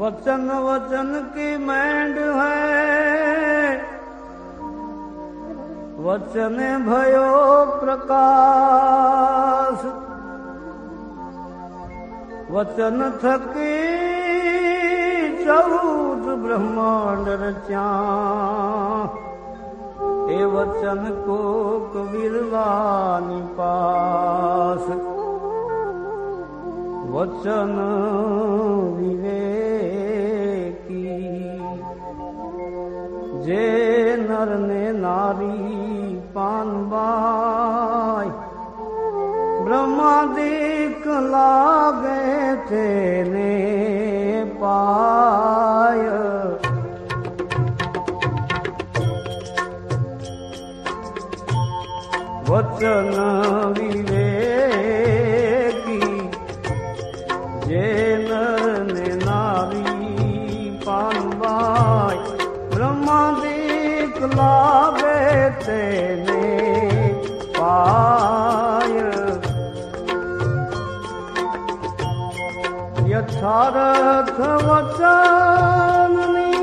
वचन वचन की मैंड है वचन भयो प्रकाश વચન થકી ચૌદ બ્રહ્માંડ રચ્યા એ વચન કોક વિરલાની પાસ વચન વિવેકી જે નર ને નારી પાનબાઈ બ્રહ્માદિક લાગે તેને પાય. વચન વિવેકી જે નારી લાગે તેને પાય યથાર્થ વચનની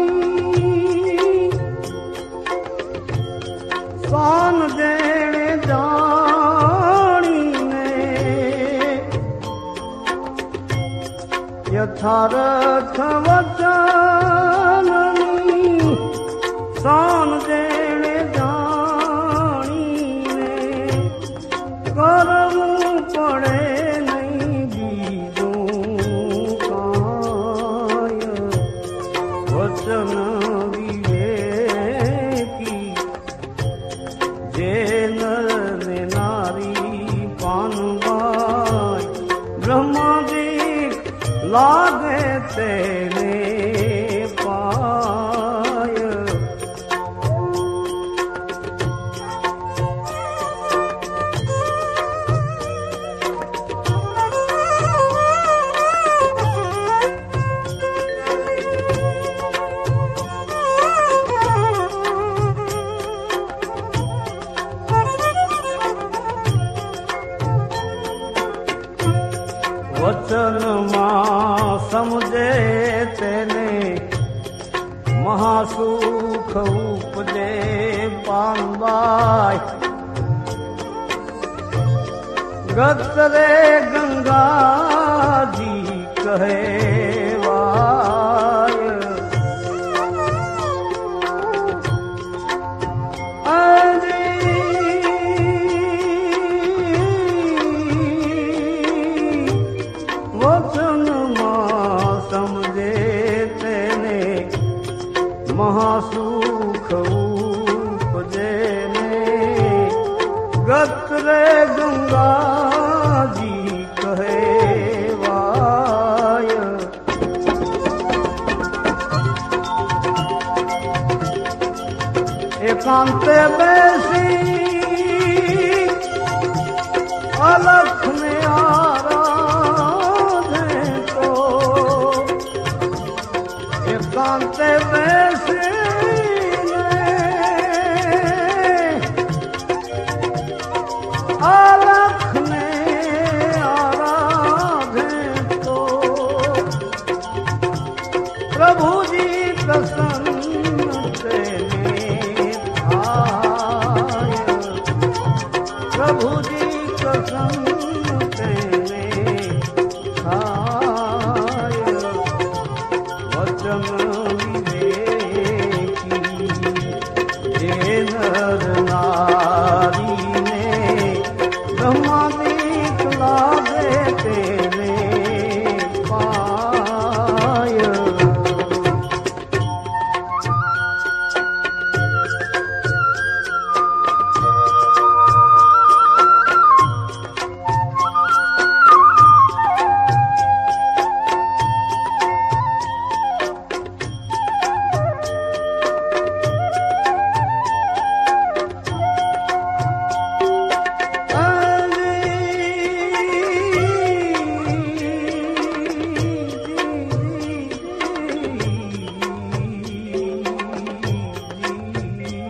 સાન દેણે જાણીને યથાર્થ વચનની સાન દેણે જાણીને કરવું પડે નહીં બીજું કાય વચન વિવેકી જે નરને નારી પાનવાય લાગે તેને વચનમાં સમજે તેને મહાસુખ ઉપજે ગત રે ગંગાજી કહેવાય મહાસુખ ઉપજે ને ગત્રે ગંગાજી કહેવાય એકાંતે બેસી અલખ પ્રભુજી પ્રસન્ન તેને થાય પ્રભુજી પ્રસન્ન